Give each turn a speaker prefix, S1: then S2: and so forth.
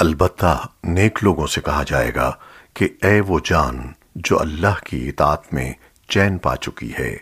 S1: البتہ نیک لوگوں سے کہا جائے گا کہ اے وہ جان جو اللہ کی اطاعت میں چین پا چکی ہے۔